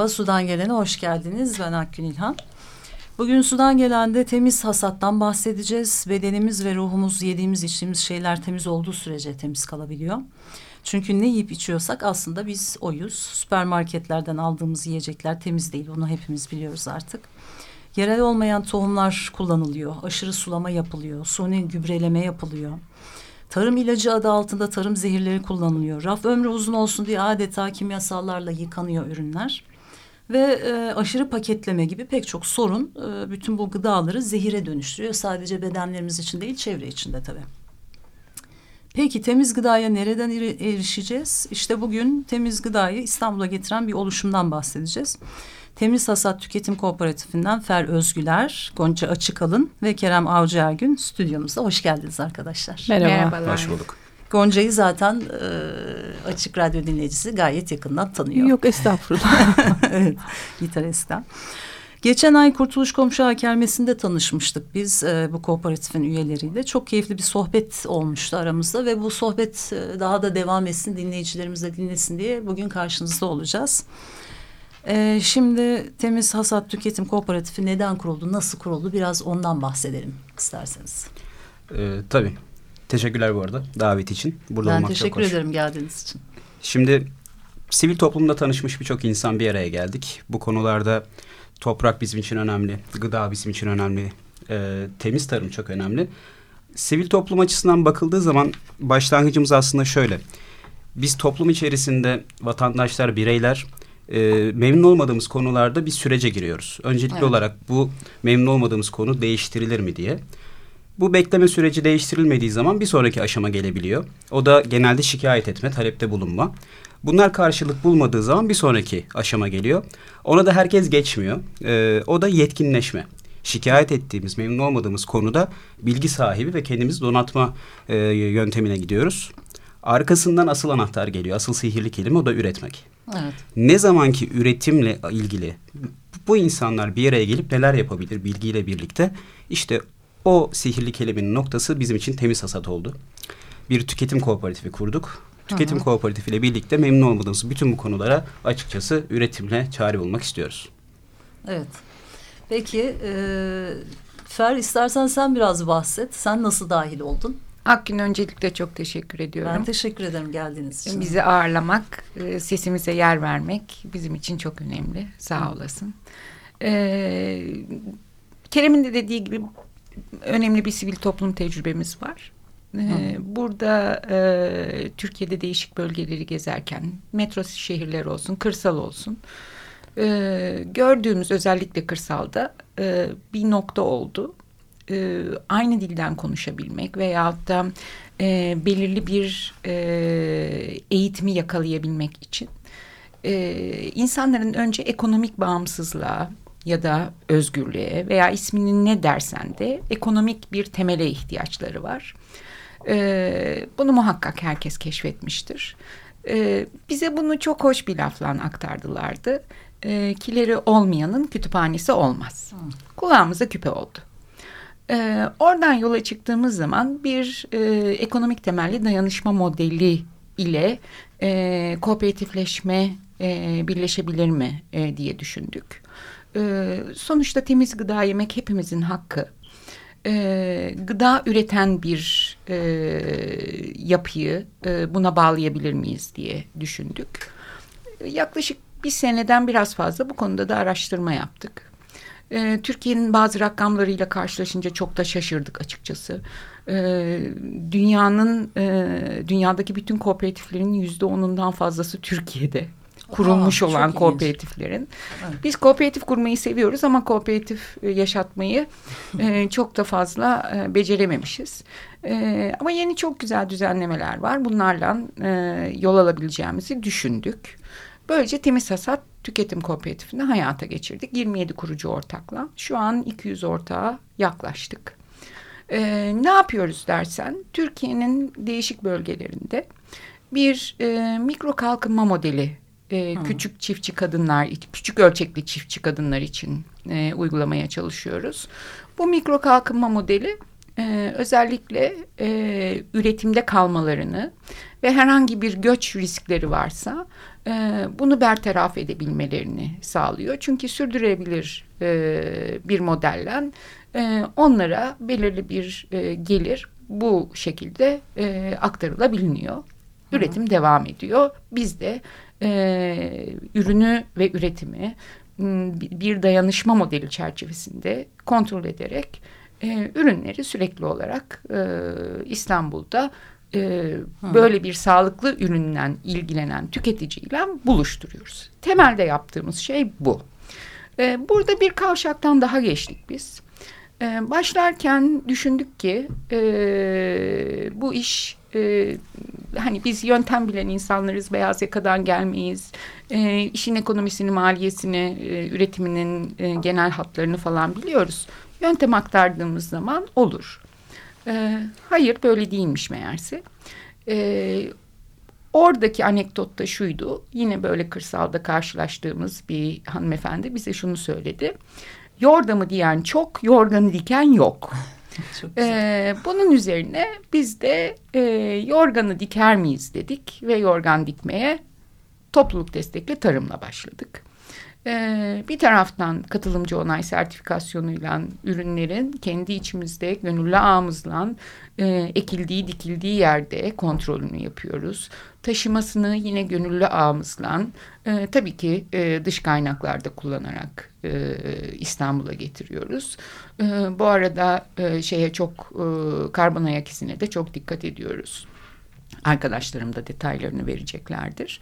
Merhaba, Sudan Gelen'e hoş geldiniz. Ben Akgün İlhan. Bugün Sudan Gelen'de temiz hasattan bahsedeceğiz. Bedenimiz ve ruhumuz yediğimiz içtiğimiz şeyler temiz olduğu sürece temiz kalabiliyor. Çünkü ne yiyip içiyorsak aslında biz oyuz. Süpermarketlerden aldığımız yiyecekler temiz değil. Bunu hepimiz biliyoruz artık. Yerel olmayan tohumlar kullanılıyor. Aşırı sulama yapılıyor. Suni gübreleme yapılıyor. Tarım ilacı adı altında tarım zehirleri kullanılıyor. Raf ömrü uzun olsun diye adeta kimyasallarla yıkanıyor ürünler. Ve e, aşırı paketleme gibi pek çok sorun e, bütün bu gıdaları zehire dönüştürüyor. Sadece bedenlerimiz için değil çevre için de tabii. Peki temiz gıdaya nereden erişeceğiz? İşte bugün temiz gıdayı İstanbul'a getiren bir oluşumdan bahsedeceğiz. Temiz Hasat Tüketim Kooperatifinden Fer Özgüler, Gonca Açıkalın ve Kerem Avcı Ergün stüdyomuzda. Hoş geldiniz arkadaşlar. Merhaba. Merhabalar. Hoş bulduk. Gonca'yı zaten e, açık radyo dinleyicisi gayet yakından tanıyor. Yok estağfurullah. evet, gitaristten. Geçen ay Kurtuluş Komşu Ağa Kermesi'nde tanışmıştık biz e, bu kooperatifin üyeleriyle. Çok keyifli bir sohbet olmuştu aramızda ve bu sohbet e, daha da devam etsin, dinleyicilerimiz de dinlesin diye bugün karşınızda olacağız. E, şimdi Temiz Hasat Tüketim Kooperatifi neden kuruldu, nasıl kuruldu biraz ondan bahsedelim isterseniz. Ee, tabii. Teşekkürler bu arada davet için. Burada ben olmak teşekkür çok hoş. ederim geldiğiniz için. Şimdi sivil toplumda tanışmış birçok insan bir araya geldik. Bu konularda toprak bizim için önemli, gıda bizim için önemli, e, temiz tarım çok önemli. Sivil toplum açısından bakıldığı zaman başlangıcımız aslında şöyle. Biz toplum içerisinde vatandaşlar, bireyler e, memnun olmadığımız konularda bir sürece giriyoruz. Öncelikli Evet. olarak bu memnun olmadığımız konu değiştirilir mi diye. Bu bekleme süreci değiştirilmediği zaman bir sonraki aşama gelebiliyor. O da genelde şikayet etme, talepte bulunma. Bunlar karşılık bulmadığı zaman bir sonraki aşama geliyor. Ona da herkes geçmiyor. Ee, o da yetkinleşme. Şikayet ettiğimiz, memnun olmadığımız konuda bilgi sahibi ve kendimizi donatma e, yöntemine gidiyoruz. Arkasından asıl anahtar geliyor. Asıl sihirli kelime o da üretmek. Evet. Ne zamanki üretimle ilgili bu insanlar bir araya gelip neler yapabilir bilgiyle birlikte işte o sihirli kelimenin noktası bizim için temiz hasat oldu. Bir tüketim kooperatifi kurduk. Tüketim Hı hı. kooperatifiyle birlikte memnun olmadığımız bütün bu konulara açıkçası üretimle çare bulmak istiyoruz. Evet. Peki e, Fer istersen sen biraz bahset. Sen nasıl dahil oldun? Akgün öncelikle çok teşekkür ediyorum. Ben teşekkür ederim geldiğiniz için. Bizi ağırlamak, e, sesimize yer vermek bizim için çok önemli. Sağ olasın. Ee, Kerem'in de dediği gibi önemli bir sivil toplum tecrübemiz var. Ee, burada e, Türkiye'de değişik bölgeleri gezerken metro şehirler olsun, kırsal olsun e, gördüğümüz özellikle kırsalda e, bir nokta oldu. E, aynı dilden konuşabilmek veyahut da e, belirli bir e, eğitimi yakalayabilmek için e, insanların önce ekonomik bağımsızlığa ya da özgürlüğe veya ismini ne dersen de ekonomik bir temele ihtiyaçları var. E, bunu muhakkak herkes keşfetmiştir. E, bize bunu çok hoş bir lafla aktardılardı. E, kileri olmayanın kütüphanesi olmaz. Kulağımıza küpe oldu. E, oradan yola çıktığımız zaman bir e, ekonomik temelli dayanışma modeli ile e, kooperatifleşme e, birleşebilir mi e, diye düşündük. E, sonuçta temiz gıda yemek hepimizin hakkı. E, gıda üreten bir e, yapıyı e, buna bağlayabilir miyiz diye düşündük. Yaklaşık bir seneden biraz fazla bu konuda da araştırma yaptık. E, Türkiye'nin bazı rakamlarıyla karşılaşınca çok da şaşırdık açıkçası. E, dünyanın e, dünyadaki bütün kooperatiflerin yüzde onundan fazlası Türkiye'de. Kurulmuş Aa, olan kooperatiflerin. Evet. Biz kooperatif kurmayı seviyoruz ama kooperatif e, yaşatmayı e, çok da fazla e, becerememişiz. E, ama yeni çok güzel düzenlemeler var. Bunlarla e, yol alabileceğimizi düşündük. Böylece Temiz Hasat Tüketim Kooperatifini hayata geçirdik. 27 kurucu ortakla. Şu an 200 ortağa yaklaştık. Ee, ne yapıyoruz dersen Türkiye'nin değişik bölgelerinde bir e, mikro kalkınma modeli e, küçük çiftçi kadınlar, küçük ölçekli çiftçi kadınlar için e, uygulamaya çalışıyoruz. Bu mikro kalkınma modeli e, özellikle e, üretimde kalmalarını ve herhangi bir göç riskleri varsa e, bunu bertaraf edebilmelerini sağlıyor. Çünkü sürdürülebilir e, bir modelle e, onlara belirli bir e, gelir bu şekilde e, aktarılabiliyor. Üretim devam ediyor. Biz de e, ürünü ve üretimi bir dayanışma modeli çerçevesinde kontrol ederek e, ürünleri sürekli olarak e, İstanbul'da e, böyle bir sağlıklı üründen ilgilenen tüketiciyle buluşturuyoruz. Temelde yaptığımız şey bu. E, burada bir kavşaktan daha geçtik biz. E, başlarken düşündük ki e, bu iş e, hani biz yöntem bilen insanlarız, beyaz yakadan gelmeyiz. E, işin ekonomisini, maliyesini, e, üretiminin e, genel hatlarını falan biliyoruz. Yöntem aktardığımız zaman olur. E, hayır böyle değilmiş meğerse. E, oradaki anekdot da şuydu. Yine böyle kırsalda karşılaştığımız bir hanımefendi bize şunu söyledi. Yordamı diyen çok, yorganı diken yok. Ee, bunun üzerine biz de e, yorganı diker miyiz dedik ve yorgan dikmeye topluluk destekli tarımla başladık. Ee, bir taraftan katılımcı onay sertifikasyonuyla ürünlerin kendi içimizde gönüllü ağımızla e, ekildiği dikildiği yerde kontrolünü yapıyoruz. Taşımasını yine gönüllü ağımızla e, tabii ki e, dış kaynaklarda kullanarak e, İstanbul'a getiriyoruz. E, bu arada e, şeye çok e, karbon ayak izine de çok dikkat ediyoruz. Arkadaşlarım da detaylarını vereceklerdir.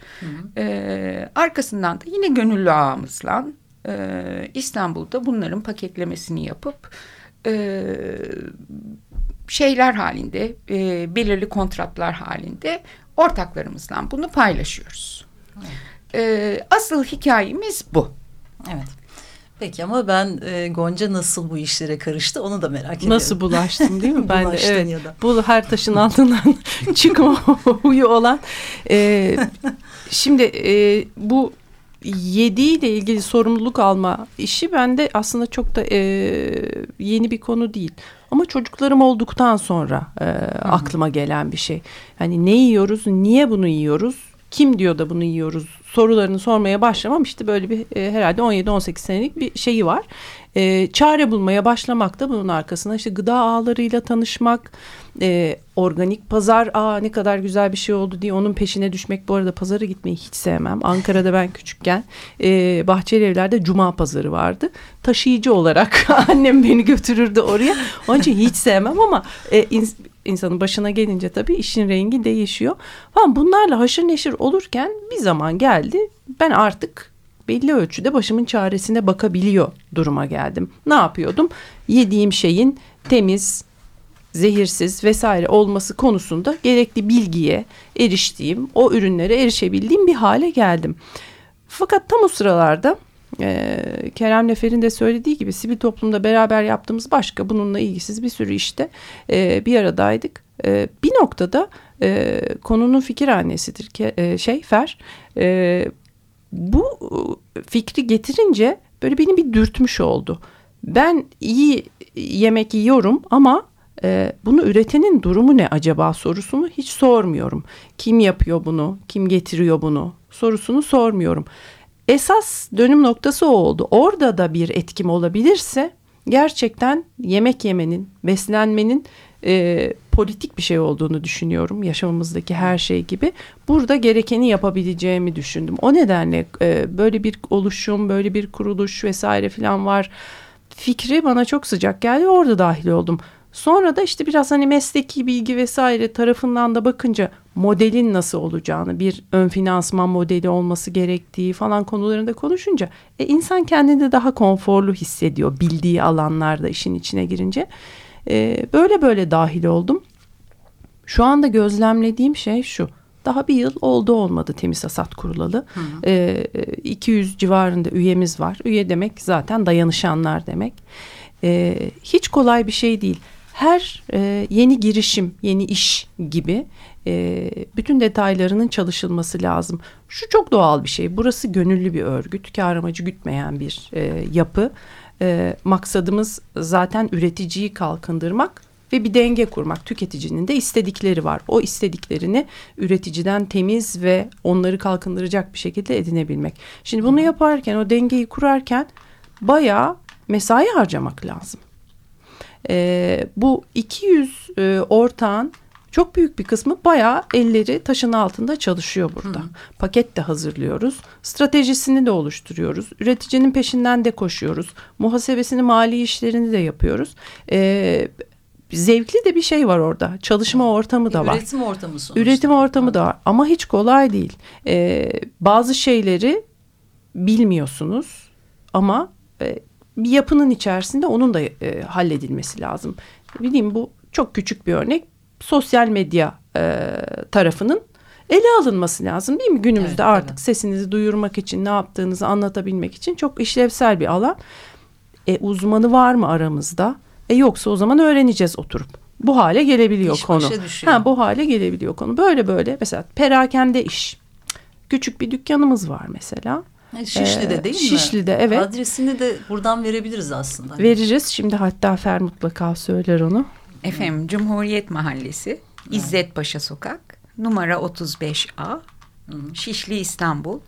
Ee, arkasından da yine gönüllü ağımızla e, İstanbul'da bunların paketlemesini yapıp e, şeyler halinde, e, belirli kontratlar halinde ortaklarımızla bunu paylaşıyoruz. E, asıl hikayemiz bu. Evet. Peki ama ben e, Gonca nasıl bu işlere karıştı onu da merak ediyorum. Nasıl bulaştım değil mi? ben de Bulaştın evet. ya da. Bu her taşın altından çıkma huyu olan. Ee, şimdi e, bu yediğiyle ilgili sorumluluk alma işi bende aslında çok da e, yeni bir konu değil. Ama çocuklarım olduktan sonra e, aklıma gelen bir şey. Hani ne yiyoruz, niye bunu yiyoruz, kim diyor da bunu yiyoruz? Sorularını sormaya başlamam. İşte böyle bir e, herhalde 17-18 senelik bir şeyi var. E, çare bulmaya başlamak da bunun arkasına. İşte gıda ağlarıyla tanışmak, e, organik pazar aa ne kadar güzel bir şey oldu diye onun peşine düşmek. Bu arada pazara gitmeyi hiç sevmem. Ankara'da ben küçükken e, Bahçeli Evler'de Cuma pazarı vardı. Taşıyıcı olarak annem beni götürürdü oraya. Onun için hiç sevmem ama e, ins- insanın başına gelince tabii işin rengi değişiyor. Falan bunlarla haşır neşir olurken bir zaman geldi. Ben artık belli ölçüde başımın çaresine bakabiliyor duruma geldim. Ne yapıyordum? Yediğim şeyin temiz, zehirsiz vesaire olması konusunda gerekli bilgiye eriştiğim, o ürünlere erişebildiğim bir hale geldim. Fakat tam o sıralarda e, Kerem Nefer'in de söylediği gibi sivil toplumda beraber yaptığımız başka bununla ilgisiz bir sürü işte e, bir aradaydık. E, bir noktada e, konunun fikir annesidir ki e, şey Fer. E, bu e, fikri getirince böyle beni bir dürtmüş oldu. Ben iyi yemek yiyorum ama e, bunu üretenin durumu ne acaba sorusunu hiç sormuyorum. Kim yapıyor bunu, kim getiriyor bunu sorusunu sormuyorum. Esas dönüm noktası o oldu. Orada da bir etkim olabilirse gerçekten yemek yemenin, beslenmenin e, politik bir şey olduğunu düşünüyorum. Yaşamımızdaki her şey gibi. Burada gerekeni yapabileceğimi düşündüm. O nedenle e, böyle bir oluşum, böyle bir kuruluş vesaire falan var. Fikri bana çok sıcak geldi. Orada dahil oldum. Sonra da işte biraz hani mesleki bilgi vesaire tarafından da bakınca modelin nasıl olacağını, bir ön finansman modeli olması gerektiği falan konularında konuşunca e, insan kendini daha konforlu hissediyor bildiği alanlarda işin içine girince. E, böyle böyle dahil oldum. Şu anda gözlemlediğim şey şu. Daha bir yıl oldu olmadı temiz hasat kurulalı. E, 200 civarında üyemiz var. Üye demek zaten dayanışanlar demek. E, hiç kolay bir şey değil her e, yeni girişim, yeni iş gibi e, bütün detaylarının çalışılması lazım. Şu çok doğal bir şey. Burası gönüllü bir örgüt, kar amacı gütmeyen bir e, yapı. E, maksadımız zaten üreticiyi kalkındırmak ve bir denge kurmak. Tüketicinin de istedikleri var. O istediklerini üreticiden temiz ve onları kalkındıracak bir şekilde edinebilmek. Şimdi bunu yaparken, o dengeyi kurarken bayağı mesai harcamak lazım. E, bu 200 e, ortağın çok büyük bir kısmı bayağı elleri taşın altında çalışıyor burada. Hı. Paket de hazırlıyoruz. Stratejisini de oluşturuyoruz. Üreticinin peşinden de koşuyoruz. Muhasebesini, mali işlerini de yapıyoruz. Ee, zevkli de bir şey var orada. Çalışma ortamı da var. Üretim ortamı sonuçta. Üretim ortamı da var ama hiç kolay değil. Ee, bazı şeyleri bilmiyorsunuz ama e, bir yapının içerisinde onun da e, halledilmesi lazım. Bileyim bu çok küçük bir örnek. Sosyal medya e, tarafının ele alınması lazım değil mi? Günümüzde evet, artık tabii. sesinizi duyurmak için ne yaptığınızı anlatabilmek için çok işlevsel bir alan. E, uzmanı var mı aramızda? E yoksa o zaman öğreneceğiz oturup. Bu hale gelebiliyor İş konu. Ha bu hale gelebiliyor konu. Böyle böyle mesela perakende iş. Küçük bir dükkanımız var mesela. Şişli'de ee, değil mi? Şişli'de evet. Adresini de buradan verebiliriz aslında. Veririz. Şimdi hatta Fer mutlaka söyler onu. Efendim Cumhuriyet Mahallesi, İzzet Paşa Sokak, numara 35A, Şişli İstanbul.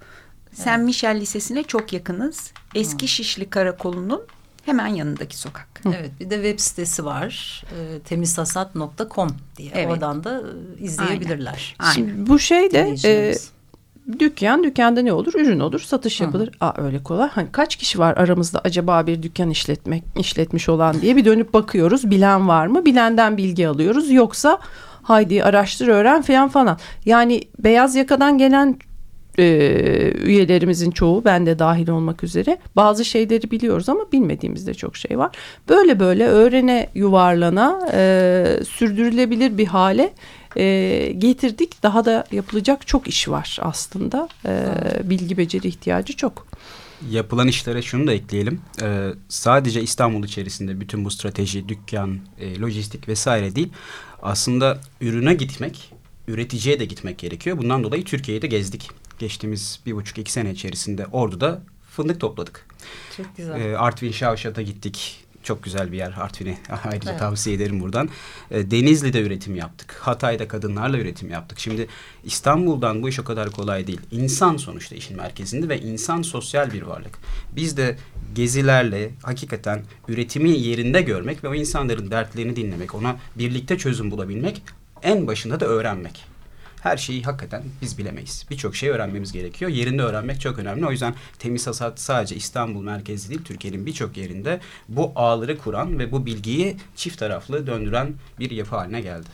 Evet. Sen Michel Lisesi'ne çok yakınız. Eski Hı. Şişli Karakolu'nun hemen yanındaki sokak. Hı. Evet bir de web sitesi var e, temizhasat.com diye evet. oradan da e, izleyebilirler. Aynen. Şimdi bu şey de e, dükkan dükkanda ne olur ürün olur satış yapılır. Hı. Aa öyle kolay. Hani kaç kişi var aramızda acaba bir dükkan işletmek işletmiş olan diye bir dönüp bakıyoruz. Bilen var mı? Bilenden bilgi alıyoruz. Yoksa haydi araştır öğren falan falan. Yani beyaz yakadan gelen e, üyelerimizin çoğu ben de dahil olmak üzere bazı şeyleri biliyoruz ama bilmediğimiz de çok şey var. Böyle böyle öğrene yuvarlana e, sürdürülebilir bir hale e, getirdik. Daha da yapılacak çok iş var aslında. E, bilgi beceri ihtiyacı çok. Yapılan işlere şunu da ekleyelim. Ee, sadece İstanbul içerisinde bütün bu strateji, dükkan, e, lojistik vesaire değil. Aslında ürüne gitmek, üreticiye de gitmek gerekiyor. Bundan dolayı Türkiye'yi de gezdik. Geçtiğimiz bir buçuk iki sene içerisinde Ordu'da fındık topladık. Çok güzel. Ee, Artvin Şavşat'a gittik. Çok güzel bir yer Artvin'i ayrıca evet. tavsiye ederim buradan. E, Denizli'de üretim yaptık. Hatay'da kadınlarla üretim yaptık. Şimdi İstanbul'dan bu iş o kadar kolay değil. İnsan sonuçta işin merkezinde ve insan sosyal bir varlık. Biz de gezilerle hakikaten üretimi yerinde görmek ve o insanların dertlerini dinlemek, ona birlikte çözüm bulabilmek, en başında da öğrenmek her şeyi hakikaten biz bilemeyiz. Birçok şey öğrenmemiz gerekiyor. Yerinde öğrenmek çok önemli. O yüzden temiz hasat sadece İstanbul merkezli değil, Türkiye'nin birçok yerinde bu ağları kuran ve bu bilgiyi çift taraflı döndüren bir yapı haline geldi.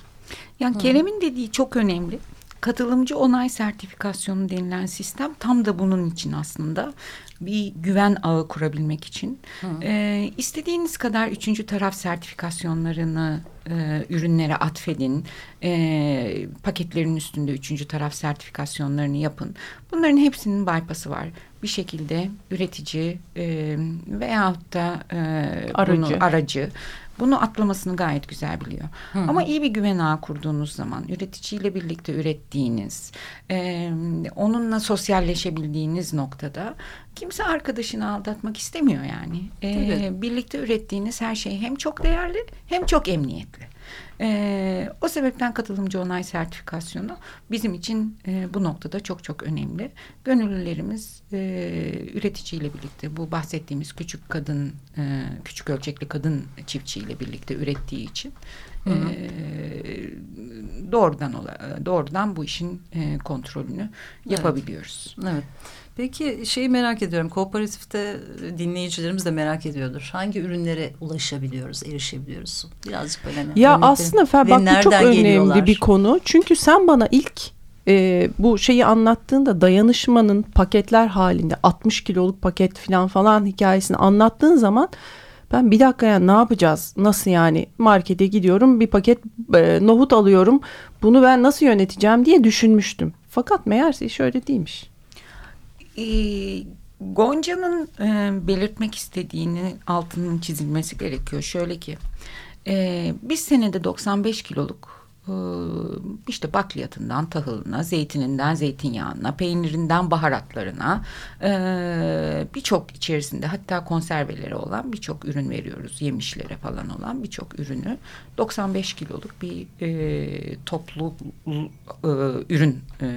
Yani Kerem'in dediği çok önemli. Katılımcı onay sertifikasyonu denilen sistem tam da bunun için aslında bir güven ağı kurabilmek için. Ee, istediğiniz kadar üçüncü taraf sertifikasyonlarını e, ürünlere atfedin. E, paketlerin üstünde üçüncü taraf sertifikasyonlarını yapın. Bunların hepsinin bypass'ı var. Bir şekilde üretici e, veyahut da e, aracı. Bunu, aracı bunu atlamasını gayet güzel biliyor. -hı. Ama iyi bir güven ağı kurduğunuz zaman üreticiyle birlikte ürettiğiniz, e, onunla sosyalleşebildiğiniz noktada kimse arkadaşını aldatmak istemiyor yani. E, birlikte ürettiğiniz her şey hem çok değerli hem çok emniyetli. E, o sebepten katılımcı onay sertifikasyonu bizim için e, bu noktada çok çok önemli. Gönüllülerimiz e, üreticiyle birlikte bu bahsettiğimiz küçük kadın, e, küçük ölçekli kadın çiftçiyle birlikte ürettiği için Hı hı. E, doğrudan doğrudan bu işin e, kontrolünü yapabiliyoruz. Evet. Peki şeyi merak ediyorum. Kooperatifte dinleyicilerimiz de merak ediyordur. Hangi ürünlere ulaşabiliyoruz, erişebiliyoruz? Birazcık böyle hani Ya aslında Fer bak bu çok önemli geliyorlar? bir konu. Çünkü sen bana ilk e, bu şeyi anlattığında dayanışmanın paketler halinde 60 kiloluk paket falan falan hikayesini anlattığın zaman ben bir dakika ya ne yapacağız? Nasıl yani markete gidiyorum bir paket e, nohut alıyorum. Bunu ben nasıl yöneteceğim diye düşünmüştüm. Fakat meğerse iş öyle değilmiş. Ee, Gonca'nın e, belirtmek istediğini altının çizilmesi gerekiyor. Şöyle ki e, biz senede 95 kiloluk işte bakliyatından tahılına, zeytininden zeytinyağına, peynirinden baharatlarına e, birçok içerisinde hatta konserveleri olan birçok ürün veriyoruz. Yemişlere falan olan birçok ürünü 95 kiloluk bir e, toplu e, ürün e,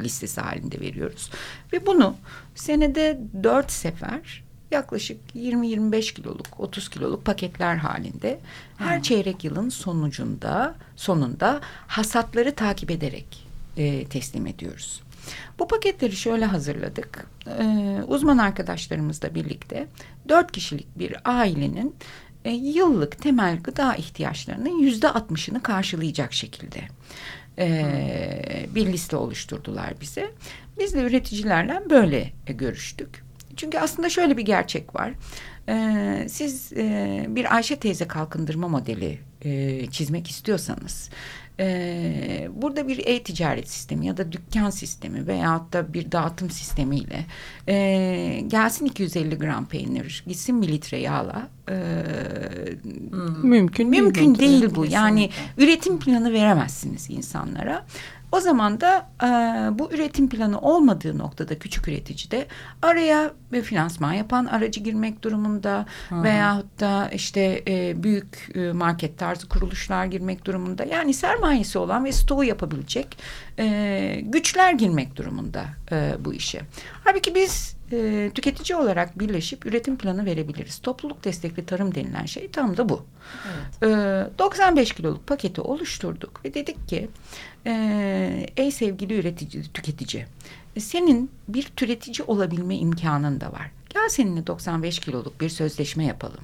listesi halinde veriyoruz. Ve bunu senede 4 sefer yaklaşık 20-25 kiloluk, 30 kiloluk paketler halinde her çeyrek yılın sonucunda sonunda hasatları takip ederek e, teslim ediyoruz. Bu paketleri şöyle hazırladık. Ee, uzman arkadaşlarımızla birlikte dört kişilik bir ailenin e, yıllık temel gıda ihtiyaçlarının yüzde altmışını karşılayacak şekilde e, bir liste oluşturdular bize. Biz de üreticilerle böyle görüştük. Çünkü aslında şöyle bir gerçek var. Ee, siz e, bir Ayşe teyze kalkındırma modeli e, çizmek istiyorsanız e, burada bir e-ticaret sistemi ya da dükkan sistemi veyahut da bir dağıtım sistemiyle e, gelsin 250 gram peynir gitsin bir litre yağla e, Mümkün değil. Mümkün bu. değil bu. Yani Kesinlikle. üretim planı veremezsiniz insanlara. O zaman da e, bu üretim planı olmadığı noktada küçük üretici de araya bir finansman yapan aracı girmek durumunda veyahut da işte e, büyük e, market tarzı kuruluşlar girmek durumunda. Yani sermayesi olan ve stoğu yapabilecek e, güçler girmek durumunda e, bu işe. Halbuki biz e, tüketici olarak birleşip üretim planı verebiliriz. Topluluk destekli tarım denilen şey tam da bu. E, 95 kiloluk paketi oluşturduk ve dedik ki e, ey sevgili üretici, tüketici senin bir türetici olabilme imkanın da var. Gel seninle 95 kiloluk bir sözleşme yapalım.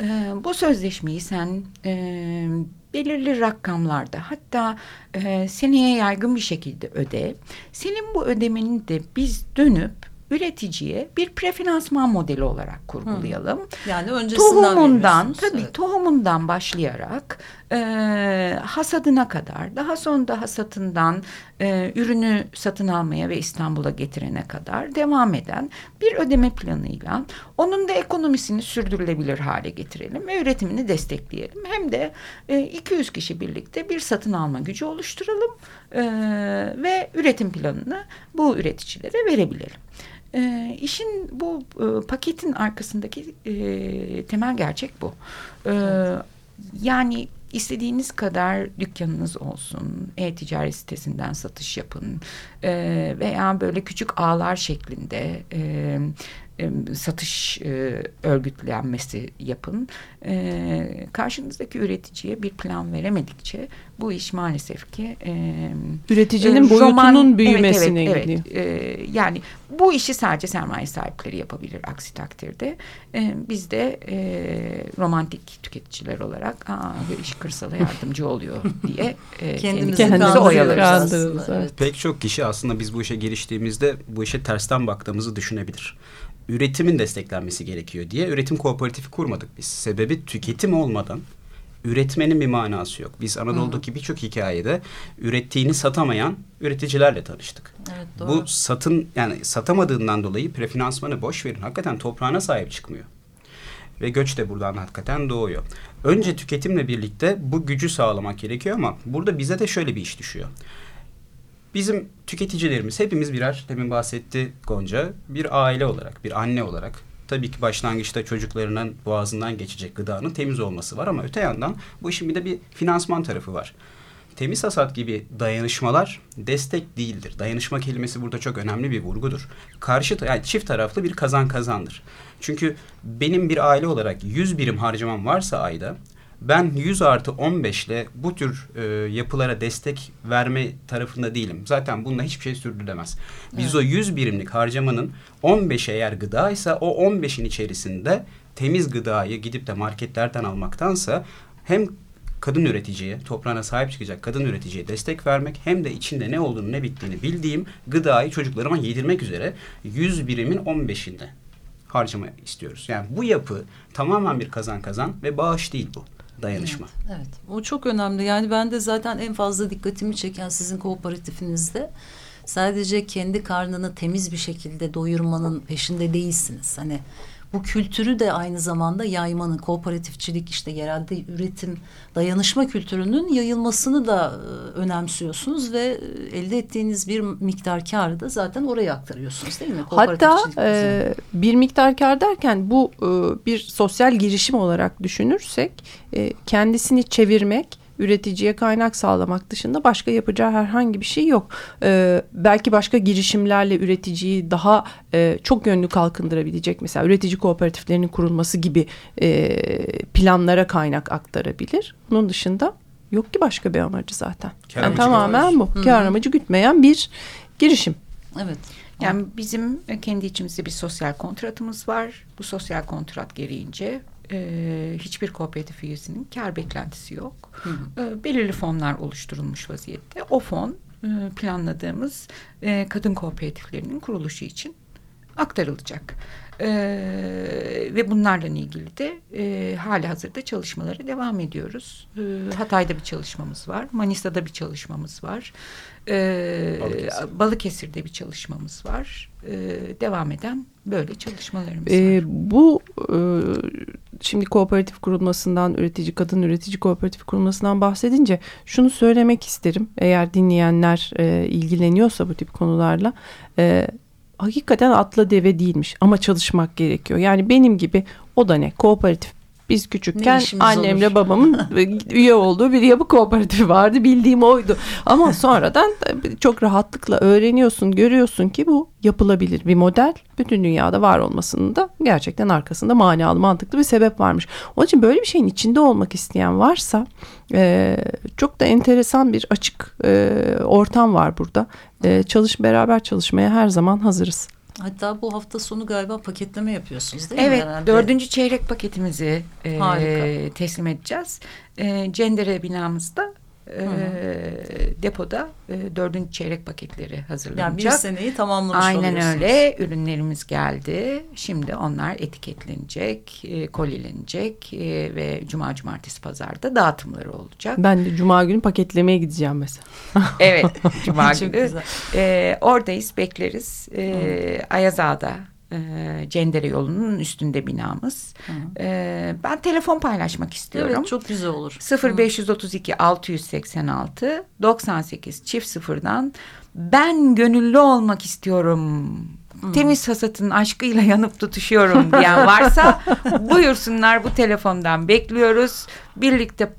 E, bu sözleşmeyi sen e, belirli rakamlarda hatta e, seneye yaygın bir şekilde öde. Senin bu ödemenin de biz dönüp üreticiye bir prefinansman modeli olarak kurgulayalım. Yani öncesinden Tohumundan tabii evet. tohumundan başlayarak e, hasadına kadar daha sonra da hasatından e, ürünü satın almaya ve İstanbul'a getirene kadar devam eden bir ödeme planıyla onun da ekonomisini sürdürülebilir hale getirelim ve üretimini destekleyelim. Hem de e, 200 kişi birlikte bir satın alma gücü oluşturalım e, ve üretim planını bu üreticilere verebilelim. E, işin bu e, paketin arkasındaki e, temel gerçek bu. E, Yani istediğiniz kadar dükkanınız olsun, e-ticaret sitesinden satış yapın e, veya böyle küçük ağlar şeklinde e, e, satış e, örgütlenmesi yapın. E, karşınızdaki üreticiye bir plan veremedikçe bu iş maalesef ki e, Üreticinin e, boyutunun roman- büyümesine evet, evet, gidiyor. evet. E, yani bu işi sadece sermaye sahipleri yapabilir aksi takdirde. E, biz de e, romantik tüketiciler olarak Aa, bu iş kırsala yardımcı oluyor diye e, Kendimizi kendimizi kandırıyoruz. oyalarız. Evet. Pek çok kişi aslında biz bu işe giriştiğimizde bu işe tersten baktığımızı düşünebilir. Üretimin desteklenmesi gerekiyor diye üretim kooperatifi kurmadık biz. Sebebi tüketim olmadan üretmenin bir manası yok. Biz Anadolu'daki birçok hikayede ürettiğini satamayan üreticilerle tanıştık. Evet, doğru. Bu satın yani satamadığından dolayı prefinansmanı boş verin. Hakikaten toprağına sahip çıkmıyor. Ve göç de buradan hakikaten doğuyor. Önce tüketimle birlikte bu gücü sağlamak gerekiyor ama burada bize de şöyle bir iş düşüyor. Bizim tüketicilerimiz hepimiz birer demin bahsetti Gonca bir aile olarak bir anne olarak tabii ki başlangıçta çocuklarının boğazından geçecek gıdanın temiz olması var ama öte yandan bu işin bir de bir finansman tarafı var. Temiz hasat gibi dayanışmalar destek değildir. Dayanışma kelimesi burada çok önemli bir vurgudur. Karşı yani çift taraflı bir kazan kazandır. Çünkü benim bir aile olarak 100 birim harcamam varsa ayda Ben 100 artı 15 ile bu tür e, yapılara destek verme tarafında değilim. Zaten bununla hiçbir şey sürdürülemez. Biz Evet. o 100 birimlik harcamanın 15 eğer gıdaysa o 15'in içerisinde temiz gıdayı gidip de marketlerden almaktansa hem kadın üreticiye, toprağına sahip çıkacak kadın üreticiye destek vermek hem de içinde ne olduğunu ne bittiğini bildiğim gıdayı çocuklarıma yedirmek üzere 100 birimin 15'inde harcama istiyoruz. Yani bu yapı tamamen bir kazan kazan ve bağış değil bu. Dayanışma. Evet, o çok önemli. Yani ben de zaten en fazla dikkatimi çeken sizin kooperatifinizde sadece kendi karnını temiz bir şekilde doyurmanın peşinde değilsiniz. Hani bu kültürü de aynı zamanda yaymanın, kooperatifçilik işte yerelde üretim, dayanışma kültürünün yayılmasını da e, önemsiyorsunuz ve e, elde ettiğiniz bir miktar karı da zaten oraya aktarıyorsunuz değil mi? Hatta e, bir miktar kar derken bu e, bir sosyal girişim olarak düşünürsek e, kendisini çevirmek, üreticiye kaynak sağlamak dışında başka yapacağı herhangi bir şey yok. E, belki başka girişimlerle üreticiyi daha e, çok yönlü kalkındırabilecek mesela üretici kooperatiflerinin kurulması gibi e, planlara kaynak aktarabilir. Bunun dışında yok ki başka bir amacı zaten. Yani amacı tamamen bu. Hı. Kar amacı gütmeyen bir girişim. Evet. Yani bizim kendi içimizde bir sosyal kontratımız var. Bu sosyal kontrat gereğince e, hiçbir kooperatif üyesinin kar beklentisi yok. E, belirli fonlar oluşturulmuş vaziyette. O fon e, planladığımız e, kadın kooperatiflerinin kuruluşu için aktarılacak. E, ve bunlarla ilgili de e, hali hazırda çalışmalara devam ediyoruz. E, Hatay'da bir çalışmamız var. Manisa'da bir çalışmamız var. E, Balıkesir. Balıkesir'de bir çalışmamız var. E, devam eden böyle çalışmalarımız Ee, var. bu e, şimdi kooperatif kurulmasından üretici kadın üretici kooperatif kurulmasından bahsedince şunu söylemek isterim eğer dinleyenler e, ilgileniyorsa bu tip konularla e, hakikaten atla deve değilmiş ama çalışmak gerekiyor. Yani benim gibi o da ne? Kooperatif biz küçükken annemle olur? babamın üye olduğu bir yapı kooperatifi vardı bildiğim oydu ama sonradan çok rahatlıkla öğreniyorsun görüyorsun ki bu yapılabilir bir model bütün dünyada var olmasının da gerçekten arkasında manalı mantıklı bir sebep varmış. Onun için böyle bir şeyin içinde olmak isteyen varsa e, çok da enteresan bir açık e, ortam var burada. E, çalış beraber çalışmaya her zaman hazırız. Hatta bu hafta sonu galiba paketleme yapıyorsunuz değil mi? Evet, dördüncü çeyrek paketimizi e, teslim edeceğiz. E, Cendere binamızda e, depoda e, dördüncü çeyrek paketleri Yani hazırlanacak. bir seneyi tamamlamış Aynen oluyorsunuz. öyle. Ürünlerimiz geldi. Şimdi onlar etiketlenecek, e, kolilenecek e, ve cuma cumartesi pazarda dağıtımları olacak. Ben de cuma günü paketlemeye gideceğim mesela. Evet, cuma Çok günü. güzel. E, oradayız, bekleriz. E, Ayazağa'da e, Cendere yolunun üstünde binamız. E, ben telefon paylaşmak istiyorum. Evet çok güzel olur. 0532 686 98 çift sıfırdan ben gönüllü olmak istiyorum. Temiz hasatın aşkıyla yanıp tutuşuyorum diyen varsa buyursunlar bu telefondan bekliyoruz. Birlikte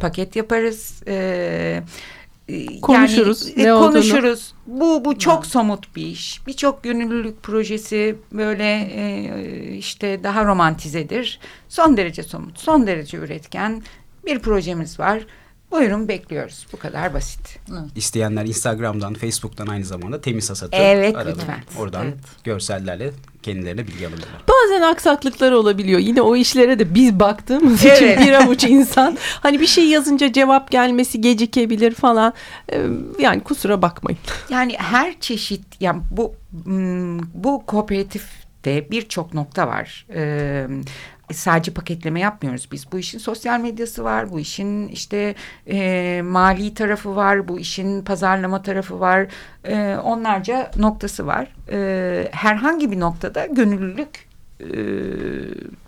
paket yaparız. Ee, Konuşuruz, Yani, ne olduğunu. konuşuruz. Bu bu çok somut bir iş. Birçok gönüllülük projesi böyle e, işte daha romantizedir. Son derece somut, son derece üretken bir projemiz var. Buyurun bekliyoruz. Bu kadar basit. İsteyenler Instagram'dan, Facebook'tan aynı zamanda temiz hasatı Evet, arada lütfen. Oradan Evet. görsellerle kendilerine bilgi alırlar. Bazen aksaklıklar olabiliyor. Yine o işlere de biz baktığımız için Evet. bir avuç insan hani bir şey yazınca cevap gelmesi gecikebilir falan. Ee, Yani kusura bakmayın. Yani her çeşit yani bu hmm, bu kooperatifte birçok nokta var. Ee, sadece paketleme yapmıyoruz biz. Bu işin sosyal medyası var, bu işin işte e, mali tarafı var, bu işin pazarlama tarafı var. E, onlarca noktası var. E, herhangi bir noktada gönüllülük e,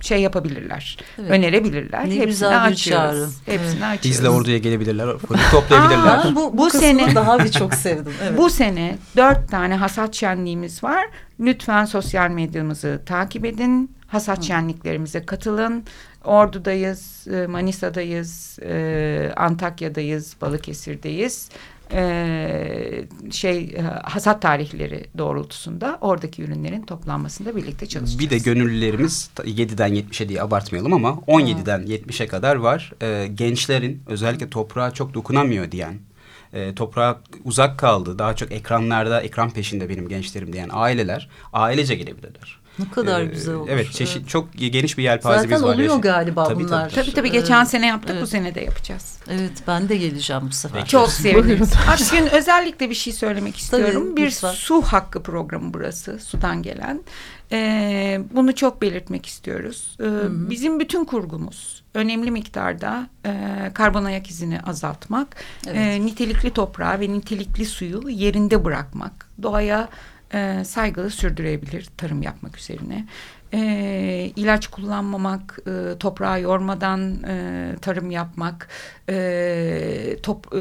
şey yapabilirler, Evet. önerebilirler. Ne Hepsini güzel bir açıyoruz. çağrı. Hepsini açıyoruz. Bizle orduya gelebilirler, toplayabilirler. Aa, bu, bu, sene- daha bir çok sevdim. Evet. Bu sene dört tane hasat şenliğimiz var. Lütfen sosyal medyamızı takip edin. Hasat şenliklerimize katılın. Ordu'dayız, e, Manisa'dayız, e, Antakya'dayız, Balıkesir'deyiz. e, şey hasat tarihleri doğrultusunda oradaki ürünlerin toplanmasında birlikte çalışacağız. Bir de gönüllülerimiz 7'den 70'e diye abartmayalım ama 17'den 70'e kadar var. Ee, gençlerin özellikle toprağa çok dokunamıyor diyen, e, toprağa uzak kaldı, daha çok ekranlarda, ekran peşinde benim gençlerim diyen aileler ailece gelebilirler. Ne kadar Ee, güzel olur. Evet, çeşit Evet. çok geniş bir yelpazemiz Zaten var. oluyor Yaşa- galiba Tabii, bunlar. tabii. Tabii tabii geçen Ee, sene yaptık bu evet. sene de yapacağız. Evet ben de geleceğim bu sefer. Çok seviniriz. Buyurun. Akgün özellikle bir şey söylemek istiyorum. bir lütfen. su hakkı programı burası sudan gelen. Ee, bunu çok belirtmek istiyoruz. Ee, Bizim bütün kurgumuz önemli miktarda e, karbon ayak izini azaltmak, Evet. e, nitelikli toprağı ve nitelikli suyu yerinde bırakmak, doğaya e, saygılı sürdürebilir tarım yapmak üzerine. E, ilaç kullanmamak, e, toprağı yormadan e, tarım yapmak, e, top, e,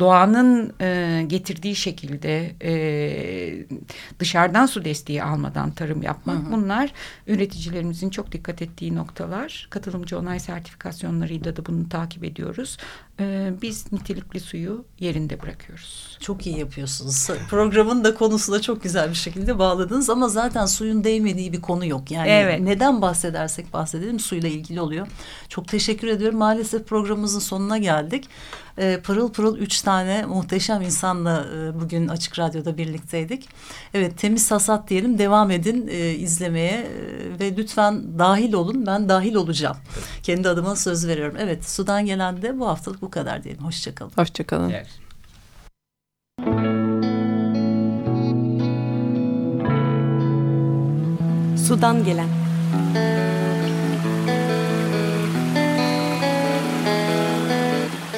doğanın e, getirdiği şekilde e, dışarıdan su desteği almadan tarım yapmak bunlar üreticilerimizin çok dikkat ettiği noktalar. Katılımcı onay sertifikasyonlarıyla da bunu takip ediyoruz. E, biz nitelikli suyu yerinde bırakıyoruz. Çok iyi yapıyorsunuz. Programın da konusuna çok güzel bir şekilde bağladınız ama zaten suyun değmediği bir konu yok. Yani Evet. neden bahsedersek bahsedelim suyla ilgili oluyor. Çok teşekkür ediyorum. Maalesef programımızın sonuna geldik. Ee, pırıl pırıl üç tane muhteşem insanla e, bugün Açık Radyo'da birlikteydik. Evet temiz hasat diyelim devam edin e, izlemeye e, ve lütfen dahil olun. Ben dahil olacağım. Kendi adıma söz veriyorum. Evet sudan gelen de bu haftalık bu kadar diyelim. Hoşçakalın. Hoşçakalın. Evet. Sudan gelen.